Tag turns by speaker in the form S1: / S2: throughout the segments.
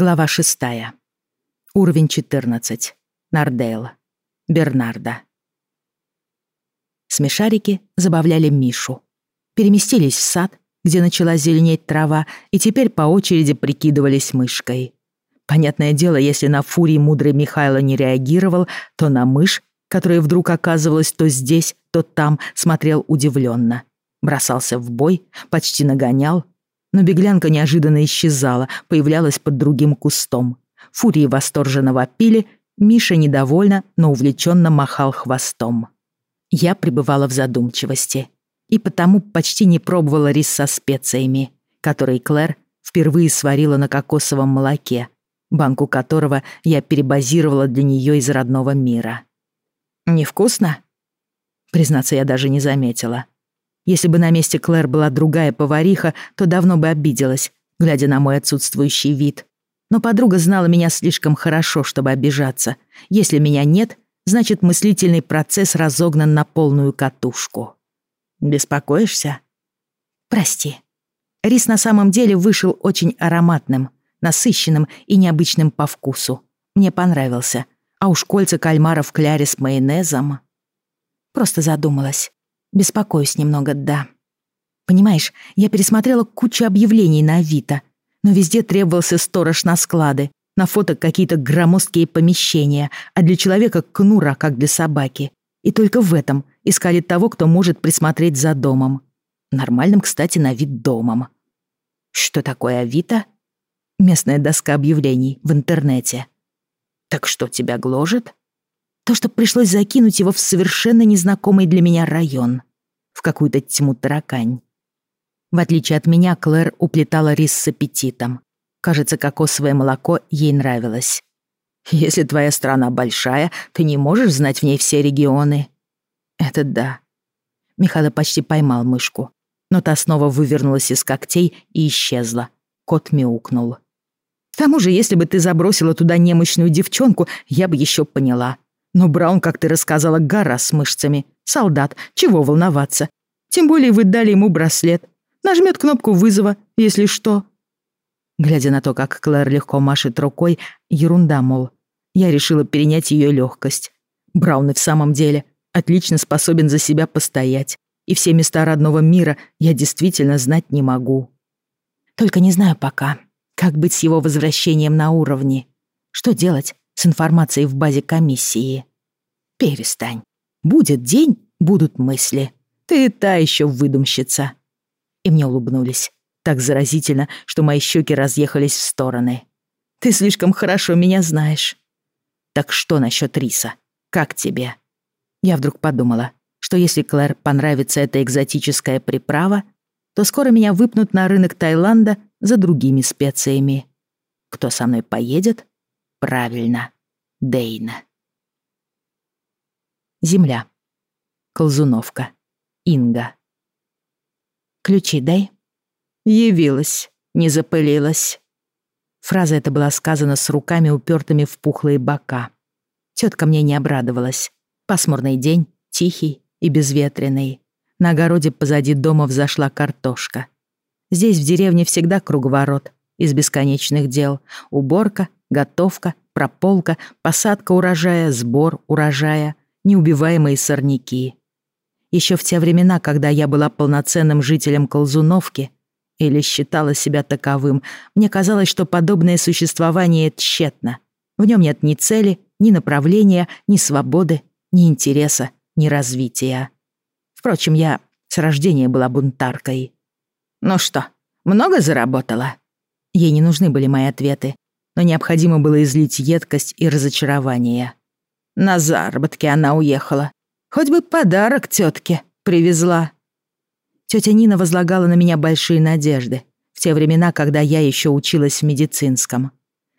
S1: Глава шестая. Уровень 14. Нардейл. Бернарда. Смешарики забавляли Мишу. Переместились в сад, где начала зеленеть трава, и теперь по очереди прикидывались мышкой. Понятное дело, если на фурии мудрый Михайло не реагировал, то на мышь, которая вдруг оказывалась то здесь, то там, смотрел удивленно. Бросался в бой, почти нагонял, но беглянка неожиданно исчезала, появлялась под другим кустом. Фурии восторженно вопили, Миша недовольно, но увлеченно махал хвостом. Я пребывала в задумчивости и потому почти не пробовала рис со специями, который Клэр впервые сварила на кокосовом молоке, банку которого я перебазировала для нее из родного мира. «Невкусно?» Признаться, я даже не заметила. Если бы на месте Клэр была другая повариха, то давно бы обиделась, глядя на мой отсутствующий вид. Но подруга знала меня слишком хорошо, чтобы обижаться. Если меня нет, значит мыслительный процесс разогнан на полную катушку. Беспокоишься? Прости. Рис на самом деле вышел очень ароматным, насыщенным и необычным по вкусу. Мне понравился. А уж кольца кальмара в кляре с майонезом. Просто задумалась. Беспокоюсь немного, да. Понимаешь, я пересмотрела кучу объявлений на Авито, но везде требовался сторож на склады, на фото какие-то громоздкие помещения, а для человека кнура, как для собаки. И только в этом искали того, кто может присмотреть за домом. Нормальным, кстати, на вид домом. Что такое Авито? Местная доска объявлений в интернете. Так что тебя гложет? То, что пришлось закинуть его в совершенно незнакомый для меня район. В какую-то тьму таракань. В отличие от меня, Клэр уплетала рис с аппетитом. Кажется, кокосовое молоко ей нравилось. «Если твоя страна большая, ты не можешь знать в ней все регионы». «Это да». Михаил почти поймал мышку, но та снова вывернулась из когтей и исчезла. Кот мяукнул. «К тому же, если бы ты забросила туда немощную девчонку, я бы еще поняла. Но Браун, как ты рассказала, гора с мышцами. Солдат, чего волноваться? Тем более вы дали ему браслет. Нажмет кнопку вызова, если что». Глядя на то, как Клэр легко машет рукой, ерунда, мол. Я решила перенять ее легкость. Браун и в самом деле отлично способен за себя постоять. И все места родного мира я действительно знать не могу. Только не знаю пока, как быть с его возвращением на уровне. Что делать с информацией в базе комиссии? Перестань. Будет день, будут мысли. Ты та еще выдумщица и мне улыбнулись. Так заразительно, что мои щеки разъехались в стороны. «Ты слишком хорошо меня знаешь». «Так что насчет риса? Как тебе?» Я вдруг подумала, что если Клэр понравится эта экзотическая приправа, то скоро меня выпнут на рынок Таиланда за другими специями. Кто со мной поедет? Правильно, Дейна. Земля. Колзуновка. Инга. «Ключи дай». «Явилась, не запылилась». Фраза эта была сказана с руками, упертыми в пухлые бока. Тетка мне не обрадовалась. Пасмурный день, тихий и безветренный. На огороде позади дома взошла картошка. Здесь, в деревне, всегда круговорот из бесконечных дел. Уборка, готовка, прополка, посадка урожая, сбор урожая, неубиваемые сорняки. Еще в те времена, когда я была полноценным жителем Колзуновки, или считала себя таковым, мне казалось, что подобное существование тщетно. В нем нет ни цели, ни направления, ни свободы, ни интереса, ни развития. Впрочем, я с рождения была бунтаркой. «Ну что, много заработала?» Ей не нужны были мои ответы, но необходимо было излить едкость и разочарование. На заработки она уехала. Хоть бы подарок тетке привезла. Тетя Нина возлагала на меня большие надежды в те времена, когда я еще училась в медицинском.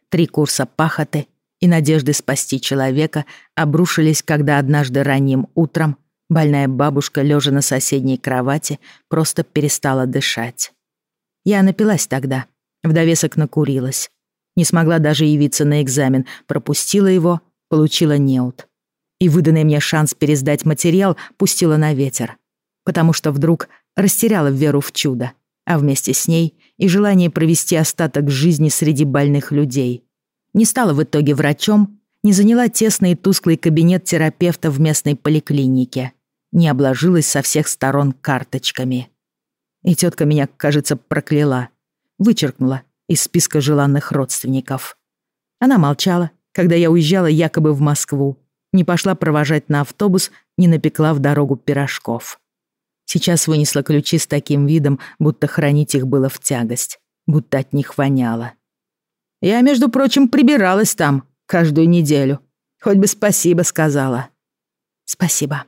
S1: Три курса пахоты и надежды спасти человека обрушились, когда однажды ранним утром больная бабушка, лежа на соседней кровати, просто перестала дышать. Я напилась тогда, в довесок накурилась. Не смогла даже явиться на экзамен, пропустила его, получила неуд и выданный мне шанс пересдать материал пустила на ветер, потому что вдруг растеряла веру в чудо, а вместе с ней и желание провести остаток жизни среди больных людей. Не стала в итоге врачом, не заняла тесный и тусклый кабинет терапевта в местной поликлинике, не обложилась со всех сторон карточками. И тетка меня, кажется, прокляла, вычеркнула из списка желанных родственников. Она молчала, когда я уезжала якобы в Москву, не пошла провожать на автобус, не напекла в дорогу пирожков. Сейчас вынесла ключи с таким видом, будто хранить их было в тягость, будто от них воняло. Я, между прочим, прибиралась там каждую неделю. Хоть бы спасибо сказала. Спасибо.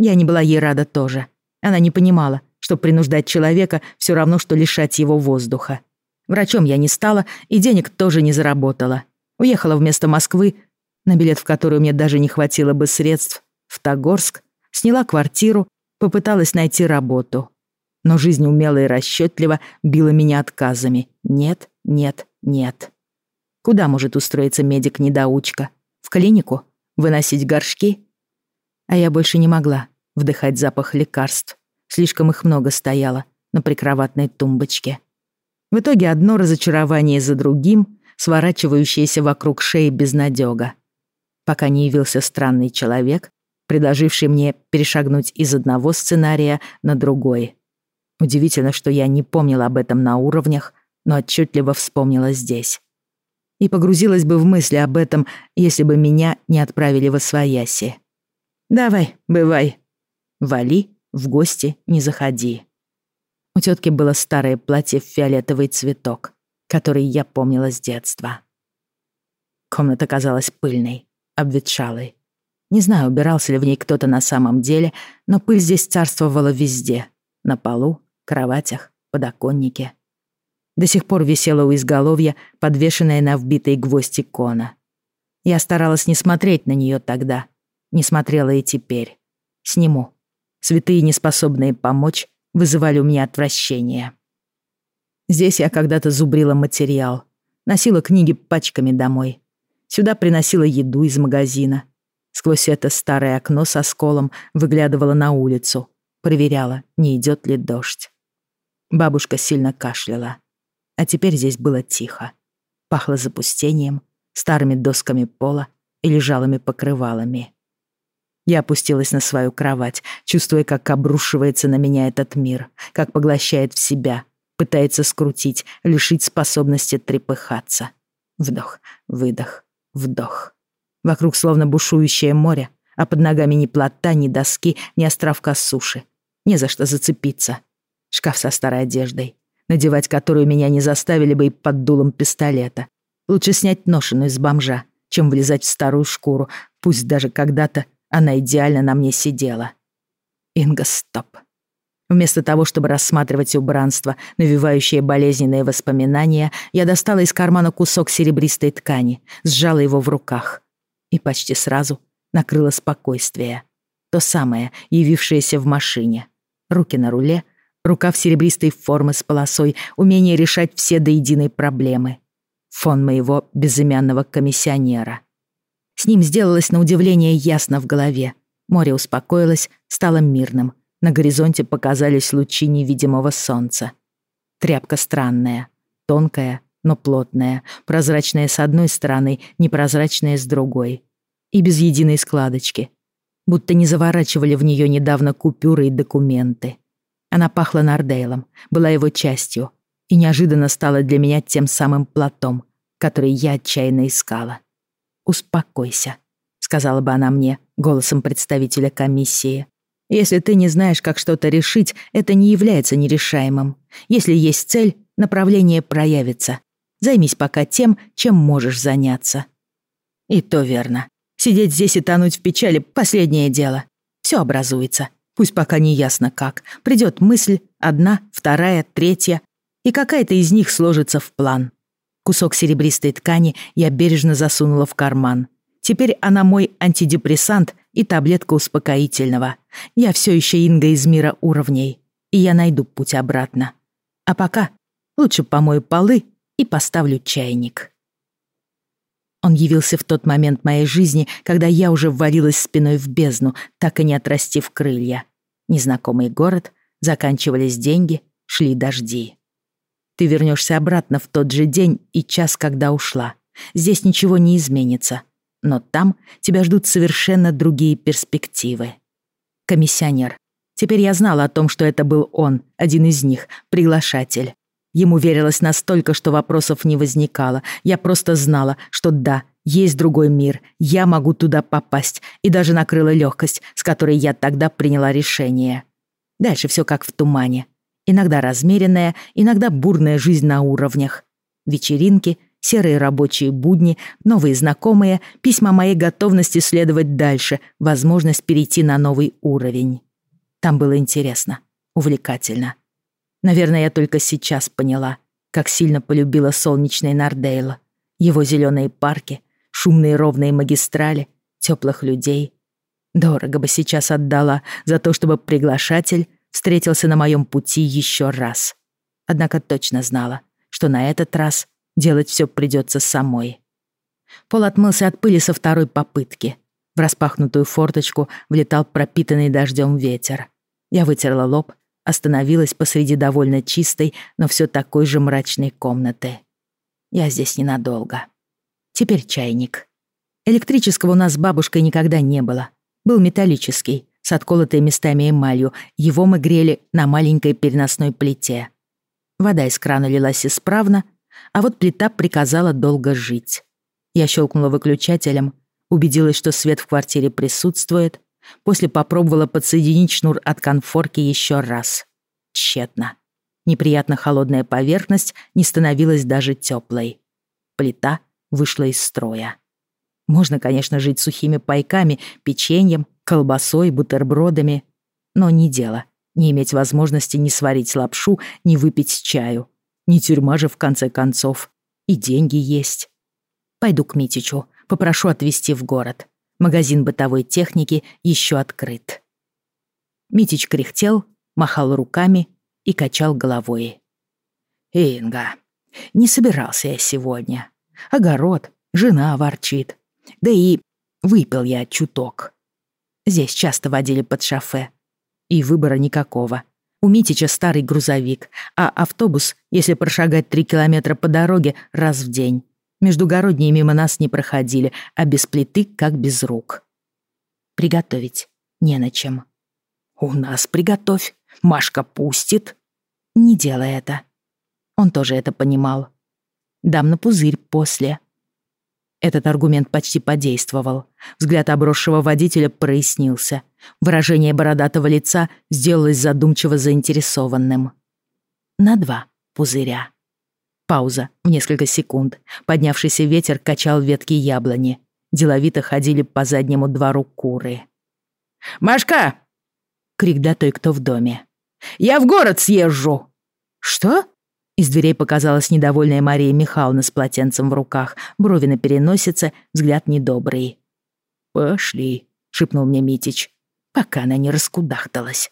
S1: Я не была ей рада тоже. Она не понимала, что принуждать человека все равно, что лишать его воздуха. Врачом я не стала и денег тоже не заработала. Уехала вместо Москвы, на билет в которую мне даже не хватило бы средств, в Тогорск, сняла квартиру, попыталась найти работу. Но жизнь умело и расчетливо била меня отказами. Нет, нет, нет. Куда может устроиться медик-недоучка? В клинику? Выносить горшки? А я больше не могла вдыхать запах лекарств. Слишком их много стояло на прикроватной тумбочке. В итоге одно разочарование за другим, сворачивающееся вокруг шеи безнадёга. Пока не явился странный человек, предложивший мне перешагнуть из одного сценария на другой. Удивительно, что я не помнила об этом на уровнях, но отчетливо вспомнила здесь. И погрузилась бы в мысли об этом, если бы меня не отправили в Освояси. «Давай, бывай. Вали, в гости не заходи». У тетки было старое платье в фиолетовый цветок, который я помнила с детства. Комната казалась пыльной, обветшалой. Не знаю, убирался ли в ней кто-то на самом деле, но пыль здесь царствовала везде. На полу, кроватях, подоконнике. До сих пор висела у изголовья, подвешенная на вбитый гвоздь икона. Я старалась не смотреть на нее тогда, не смотрела и теперь. Сниму. Святые, неспособные помочь, вызывали у меня отвращение. Здесь я когда-то зубрила материал, носила книги пачками домой. Сюда приносила еду из магазина. Сквозь это старое окно со сколом выглядывала на улицу, проверяла, не идет ли дождь. Бабушка сильно кашляла. А теперь здесь было тихо. Пахло запустением, старыми досками пола и лежалыми покрывалами. Я опустилась на свою кровать, чувствуя, как обрушивается на меня этот мир, как поглощает в себя, пытается скрутить, лишить способности трепыхаться. Вдох, выдох, вдох. Вокруг словно бушующее море, а под ногами ни плота, ни доски, ни островка суши. Не за что зацепиться. Шкаф со старой одеждой, надевать которую меня не заставили бы и под дулом пистолета. Лучше снять ношеную из бомжа, чем влезать в старую шкуру, пусть даже когда-то она идеально на мне сидела. Инга, стоп. Вместо того, чтобы рассматривать убранство, навевающее болезненные воспоминания, я достала из кармана кусок серебристой ткани, сжала его в руках. И почти сразу накрыло спокойствие. То самое, явившееся в машине. Руки на руле, рука в серебристой формы с полосой, умение решать все до единой проблемы. Фон моего безымянного комиссионера — с ним сделалось на удивление ясно в голове. Море успокоилось, стало мирным. На горизонте показались лучи невидимого солнца. Тряпка странная, тонкая, но плотная, прозрачная с одной стороны, непрозрачная с другой. И без единой складочки. Будто не заворачивали в нее недавно купюры и документы. Она пахла Нардейлом, была его частью, и неожиданно стала для меня тем самым платом, который я отчаянно искала. «Успокойся», — сказала бы она мне голосом представителя комиссии. «Если ты не знаешь, как что-то решить, это не является нерешаемым. Если есть цель, направление проявится. Займись пока тем, чем можешь заняться». И то верно. Сидеть здесь и тонуть в печали — последнее дело. Все образуется. Пусть пока не ясно как. Придет мысль, одна, вторая, третья, и какая-то из них сложится в план. Кусок серебристой ткани я бережно засунула в карман. Теперь она мой антидепрессант и таблетка успокоительного. Я все еще Инга из мира уровней, и я найду путь обратно. А пока лучше помою полы и поставлю чайник. Он явился в тот момент моей жизни, когда я уже ввалилась спиной в бездну, так и не отрастив крылья. Незнакомый город, заканчивались деньги, шли дожди. Ты вернешься обратно в тот же день и час, когда ушла. Здесь ничего не изменится. Но там тебя ждут совершенно другие перспективы. Комиссионер. Теперь я знала о том, что это был он, один из них, приглашатель. Ему верилось настолько, что вопросов не возникало. Я просто знала, что да, есть другой мир, я могу туда попасть, и даже накрыла легкость, с которой я тогда приняла решение. Дальше все как в тумане. Иногда размеренная, иногда бурная жизнь на уровнях. Вечеринки, серые рабочие будни, новые знакомые, письма моей готовности следовать дальше, возможность перейти на новый уровень. Там было интересно, увлекательно. Наверное, я только сейчас поняла, как сильно полюбила солнечный Нардейл, его зеленые парки, шумные ровные магистрали, теплых людей. Дорого бы сейчас отдала за то, чтобы приглашатель встретился на моем пути еще раз. Однако точно знала, что на этот раз делать все придется самой. Пол отмылся от пыли со второй попытки. В распахнутую форточку влетал пропитанный дождем ветер. Я вытерла лоб, остановилась посреди довольно чистой, но все такой же мрачной комнаты. Я здесь ненадолго. Теперь чайник. Электрического у нас с бабушкой никогда не было. Был металлический, с отколотой местами эмалью. Его мы грели на маленькой переносной плите. Вода из крана лилась исправно, а вот плита приказала долго жить. Я щелкнула выключателем, убедилась, что свет в квартире присутствует, после попробовала подсоединить шнур от конфорки еще раз. Тщетно. Неприятно холодная поверхность не становилась даже теплой. Плита вышла из строя. Можно, конечно, жить сухими пайками, печеньем, колбасой, бутербродами, но не дело не иметь возможности ни сварить лапшу, ни выпить чаю. Не тюрьма же, в конце концов. И деньги есть. Пойду к Митичу, попрошу отвезти в город. Магазин бытовой техники еще открыт. Митич кряхтел, махал руками и качал головой. «Инга, не собирался я сегодня. Огород, жена ворчит. Да и выпил я чуток. Здесь часто водили под шофе. И выбора никакого. У Митича старый грузовик, а автобус, если прошагать три километра по дороге, раз в день. Междугородние мимо нас не проходили, а без плиты, как без рук. Приготовить не на чем. «У нас приготовь, Машка пустит». «Не делай это». Он тоже это понимал. «Дам на пузырь после». Этот аргумент почти подействовал. Взгляд обросшего водителя прояснился. Выражение бородатого лица сделалось задумчиво заинтересованным. На два пузыря. Пауза в несколько секунд. Поднявшийся ветер качал ветки яблони. Деловито ходили по заднему двору куры. «Машка!» — крик для той, кто в доме. «Я в город съезжу!» «Что?» Из дверей показалась недовольная Мария Михайловна с полотенцем в руках, брови на переносице, взгляд недобрый. «Пошли», — шепнул мне Митич, пока она не раскудахталась.